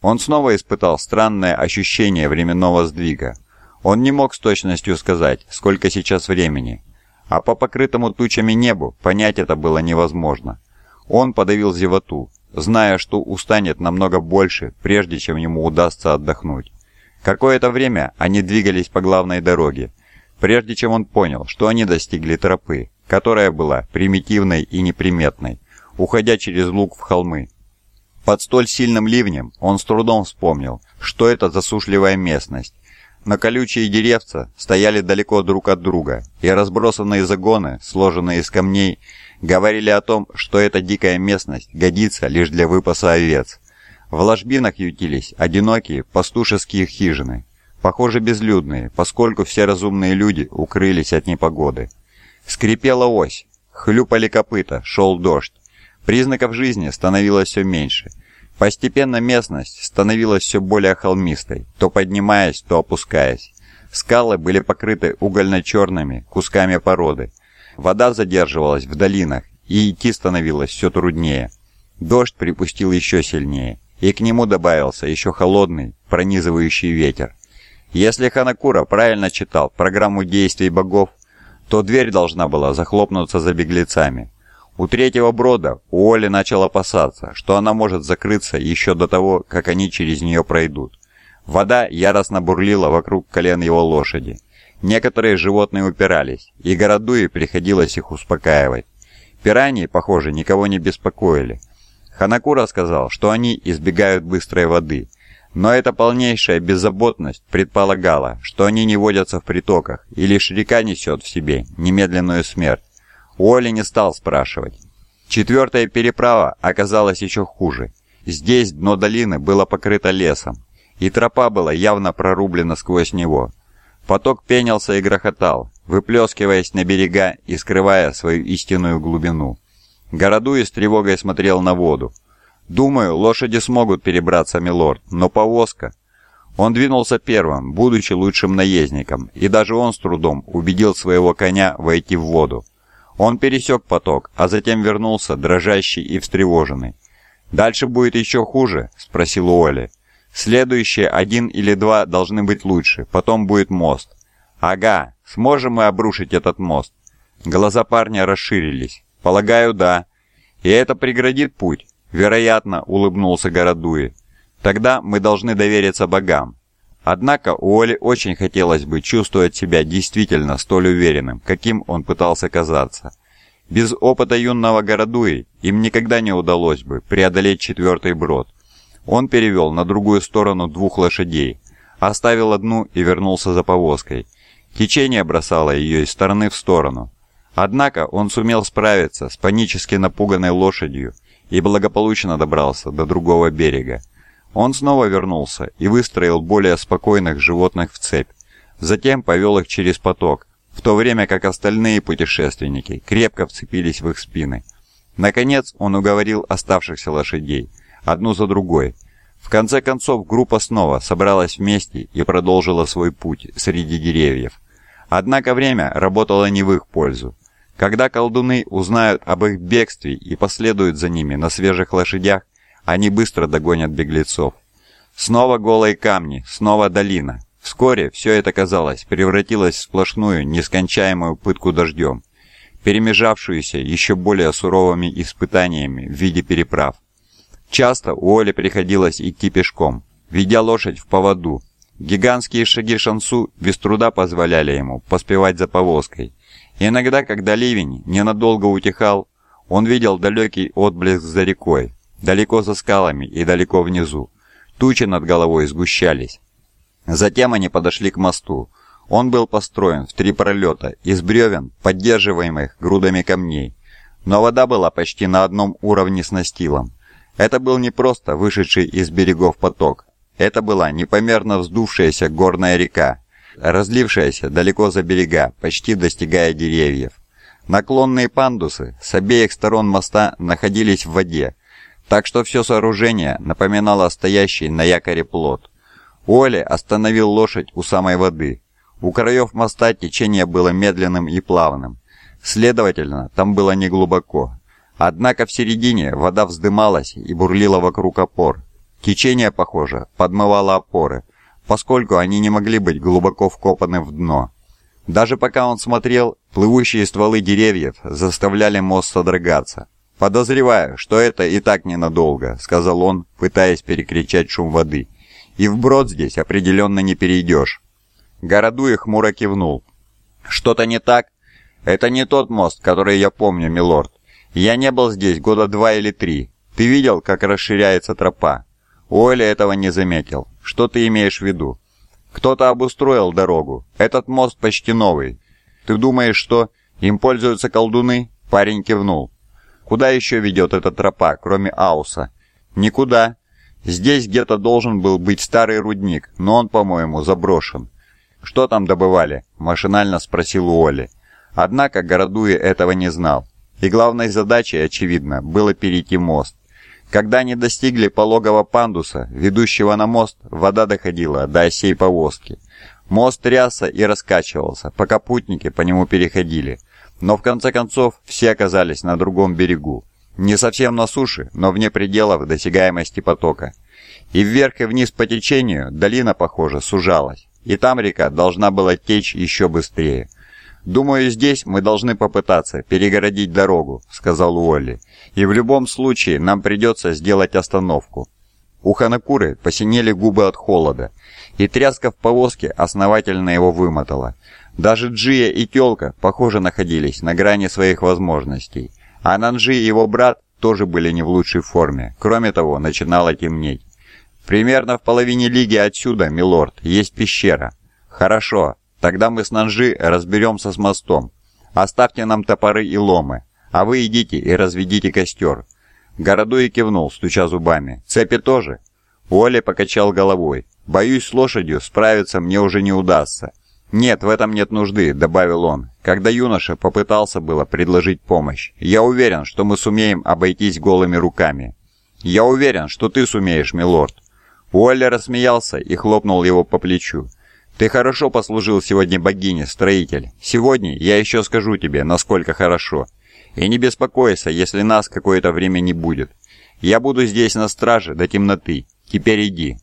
Он снова испытал странное ощущение временного сдвига. Он не мог с точностью сказать, сколько сейчас времени, а по покрытому тучами небу понять это было невозможно. Он подавил зевоту, зная, что устанет намного больше, прежде чем ему удастся отдохнуть. Какое-то время они двигались по главной дороге, прежде чем он понял, что они достигли тропы, которая была примитивной и неприметной, уходя через луг в холмы. Под столь сильным ливнем он с трудом вспомнил, что это засушливая местность. Но колючие деревца стояли далеко друг от друга, и разбросанные загоны, сложенные из камней, говорили о том, что эта дикая местность годится лишь для выпаса овец. В ложбинах ютились одинокие пастушеские хижины, похоже безлюдные, поскольку все разумные люди укрылись от непогоды. Скрипела ось, хлюпали копыта, шел дождь. Признаков жизни становилось все меньше. Постепенно местность становилась все более холмистой, то поднимаясь, то опускаясь. Скалы были покрыты угольно-черными кусками породы. Вода задерживалась в долинах, и идти становилось все труднее. Дождь припустил еще сильнее, и к нему добавился еще холодный, пронизывающий ветер. Если Ханакура правильно читал программу действий богов, то дверь должна была захлопнуться за беглецами. У третьего брода Уолли начал опасаться, что она может закрыться еще до того, как они через нее пройдут. Вода яростно бурлила вокруг колен его лошади. Некоторые животные упирались, и Городуи приходилось их успокаивать. Пираньи, похоже, никого не беспокоили. Ханакура сказал, что они избегают быстрой воды, но эта полнейшая беззаботность предполагала, что они не водятся в притоках, и лишь река несет в себе немедленную смерть. Уолли не стал спрашивать. Четвертая переправа оказалась еще хуже. Здесь дно долины было покрыто лесом, и тропа была явно прорублена сквозь него. Поток пенился и грохотал, выплескиваясь на берега и скрывая свою истинную глубину. Городуи с тревогой смотрел на воду. «Думаю, лошади смогут перебраться, милорд, но повозка...» Он двинулся первым, будучи лучшим наездником, и даже он с трудом убедил своего коня войти в воду. Он пересек поток, а затем вернулся, дрожащий и встревоженный. «Дальше будет еще хуже?» – спросил Уолли. «Следующие один или два должны быть лучше, потом будет мост». «Ага, сможем мы обрушить этот мост?» Глаза парня расширились. «Полагаю, да. И это преградит путь?» «Вероятно», — улыбнулся Городуи. «Тогда мы должны довериться богам». Однако Уолли очень хотелось бы чувствовать себя действительно столь уверенным, каким он пытался казаться. Без опыта юного Городуи им никогда не удалось бы преодолеть четвертый брод. Он перевел на другую сторону двух лошадей, оставил одну и вернулся за повозкой. Течение бросало ее из стороны в сторону. Однако он сумел справиться с панически напуганной лошадью и благополучно добрался до другого берега. Он снова вернулся и выстроил более спокойных животных в цепь. Затем повел их через поток, в то время как остальные путешественники крепко вцепились в их спины. Наконец он уговорил оставшихся лошадей, одну за другой. В конце концов группа снова собралась вместе и продолжила свой путь среди деревьев. Однако время работало не в их пользу. Когда колдуны узнают об их бегстве и последуют за ними на свежих лошадях, они быстро догонят беглецов. Снова голые камни, снова долина. Вскоре все это, казалось, превратилось в сплошную, нескончаемую пытку дождем, перемежавшуюся еще более суровыми испытаниями в виде переправ. Часто у Оли приходилось идти пешком, ведя лошадь в поводу. Гигантские шаги Шансу без труда позволяли ему поспевать за повозкой, Иногда, когда ливень ненадолго утихал, он видел далекий отблеск за рекой, далеко за скалами и далеко внизу. Тучи над головой сгущались. Затем они подошли к мосту. Он был построен в три пролета из бревен, поддерживаемых грудами камней. Но вода была почти на одном уровне с настилом. Это был не просто вышедший из берегов поток. Это была непомерно вздувшаяся горная река, разлившаяся далеко за берега, почти достигая деревьев. Наклонные пандусы с обеих сторон моста находились в воде, так что все сооружение напоминало стоящий на якоре плот. Уолли остановил лошадь у самой воды. У краев моста течение было медленным и плавным. Следовательно, там было неглубоко. Однако в середине вода вздымалась и бурлила вокруг опор. Течение, похоже, подмывало опоры, поскольку они не могли быть глубоко вкопаны в дно. Даже пока он смотрел, плывущие стволы деревьев заставляли мост содрогаться. «Подозреваю, что это и так ненадолго», — сказал он, пытаясь перекричать шум воды. «И вброд здесь определенно не перейдешь». Городуя хмуро кивнул. «Что-то не так?» «Это не тот мост, который я помню, милорд. Я не был здесь года два или три. Ты видел, как расширяется тропа?» Уолли этого не заметил. «Что ты имеешь в виду?» «Кто-то обустроил дорогу. Этот мост почти новый. Ты думаешь, что им пользуются колдуны?» Парень кивнул. «Куда еще ведет эта тропа, кроме Ауса?» «Никуда. Здесь где-то должен был быть старый рудник, но он, по-моему, заброшен». «Что там добывали?» – машинально спросил Уолли. Однако Городуи этого не знал. И главной задачей, очевидно, было перейти мост. Когда они достигли пологого пандуса, ведущего на мост, вода доходила до осей повозки. Мост трясся и раскачивался, пока путники по нему переходили. Но в конце концов все оказались на другом берегу. Не совсем на суше, но вне пределов досягаемости потока. И вверх и вниз по течению долина, похоже, сужалась. И там река должна была течь еще быстрее. «Думаю, здесь мы должны попытаться перегородить дорогу», — сказал Уолли. «И в любом случае нам придется сделать остановку». У Ханакуры посинели губы от холода, и тряска в повозке основательно его вымотала. Даже Джия и Тёлка, похоже, находились на грани своих возможностей. А Нанджи и его брат тоже были не в лучшей форме. Кроме того, начинало темнеть. «Примерно в половине лиги отсюда, милорд, есть пещера». «Хорошо, Тогда мы с Нанжи разберемся с мостом. Оставьте нам топоры и ломы, а вы идите и разведите костер». Городуй кивнул, стуча зубами. «Цепи тоже?» Уолли покачал головой. «Боюсь, с лошадью справиться мне уже не удастся». «Нет, в этом нет нужды», — добавил он, когда юноша попытался было предложить помощь. «Я уверен, что мы сумеем обойтись голыми руками». «Я уверен, что ты сумеешь, милорд». Уолли рассмеялся и хлопнул его по плечу. Ты хорошо послужил сегодня богине, строитель. Сегодня я еще скажу тебе, насколько хорошо. И не беспокойся, если нас какое-то время не будет. Я буду здесь на страже до темноты. Теперь иди».